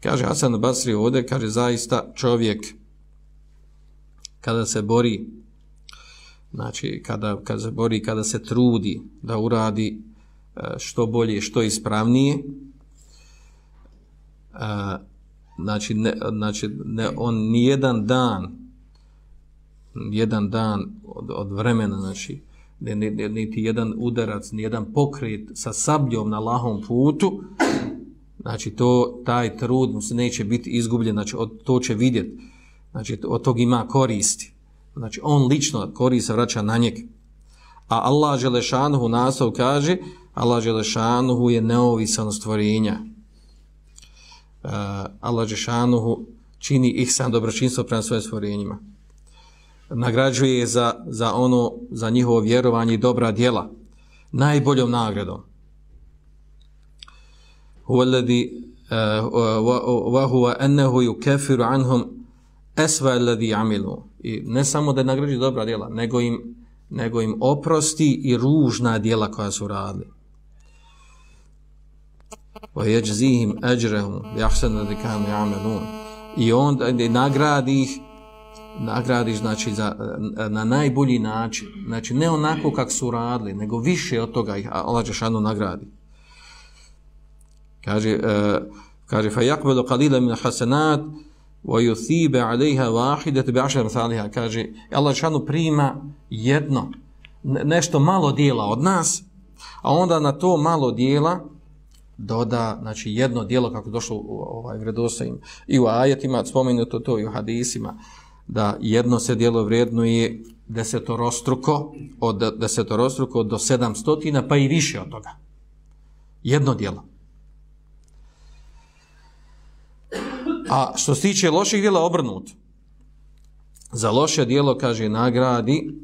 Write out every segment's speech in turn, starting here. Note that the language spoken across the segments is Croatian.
Kaže Hasan Basri ovdje, kaže zaista čovjek kada se bori, znači kada, kada se bori, kada se trudi da uradi e, što bolje, što ispravnije, e, znači, ne, znači ne, on nijedan dan, jedan dan od, od vremena, znači, niti jedan udarac, ni jedan pokret sa sabljom na lahom putu, znači to, taj trud mu se neće biti izgubljen, znači od, to će vidjeti, znači od tog ima koristi. Znači on lično korist vraća na njeg. A Allah Želešanuhu naslov kaže, Allah Želešanuhu je neovisan stvorenja. Uh, Allah Želešanuhu čini ih sam dobročinstvo prema svojim stvorenjima. Nagrađuje za, za ono, za njihovo vjerovanje i dobra djela. Najboljom nagradom. Wa huwa annahu yukaffiru anhum aswa alladhi amilu. I ne samo da nagrađuje dobra djela, nego im, nego im oprosti i ružna djela koja su radili. Kanu ya'malun. I nagradi ih nagradiš znači za, na najbolji način. Znači ne onako kak su radili, nego više od toga ih Allah nagradi. Kaže, uh, kaže fa yakbalu qalila min hasanat wa yuthiba 'alayha wahidat bi. Kaže, Allah Đešanu prima jedno nešto malo dijela od nas, a onda na to malo dijela doda, znači jedno dijelo kako došlo u ovaj vredostojim i u ajetima, spomenuto to i u hadisima, da jedno se dijelo vrijednuje desetorostruko, od desetorostruko do sedamstotina, pa i više od toga. Jedno dijelo. A što se tiče loših dijela, obrnut. Za loše dijelo, kaže, nagradi,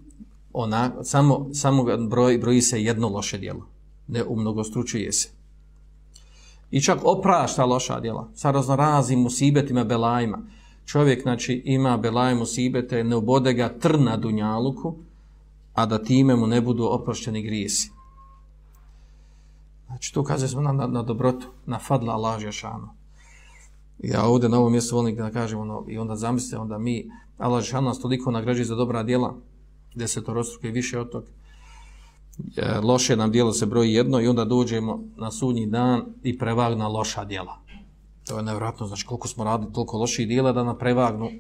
ona, samo, samo broj, broji se jedno loše dijelo. Ne umnogostručuje se. I čak oprašta loša dijela, sa raznoraznim musibetima, belajima čovjek znači ima belaj musibete, ne ubode ga trna dunjaluku, a da time mu ne budu oprošćeni grijesi. Znači, to ukazuje smo na, na, na, dobrotu, na fadla Allah Žešanu. Ja ovdje na ovom mjestu volim da kažem ono, i onda zamislite, onda mi, Allah Žešanu nas toliko nagrađuje za dobra djela, desetorostruke i više od toga. Loše nam djelo se broji jedno i onda dođemo na sudnji dan i prevagna loša djela. To je nevjerojatno, znači koliko smo radili toliko loših dijela da nam prevagnu,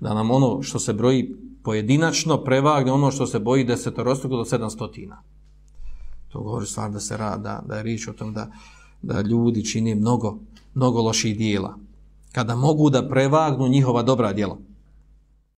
da nam ono što se broji pojedinačno prevagne ono što se boji desetorostruko do sedamstotina. To govori stvar da se rada, da, da je riječ o tom da, da ljudi čini mnogo, mnogo loših dijela. Kada mogu da prevagnu njihova dobra djela.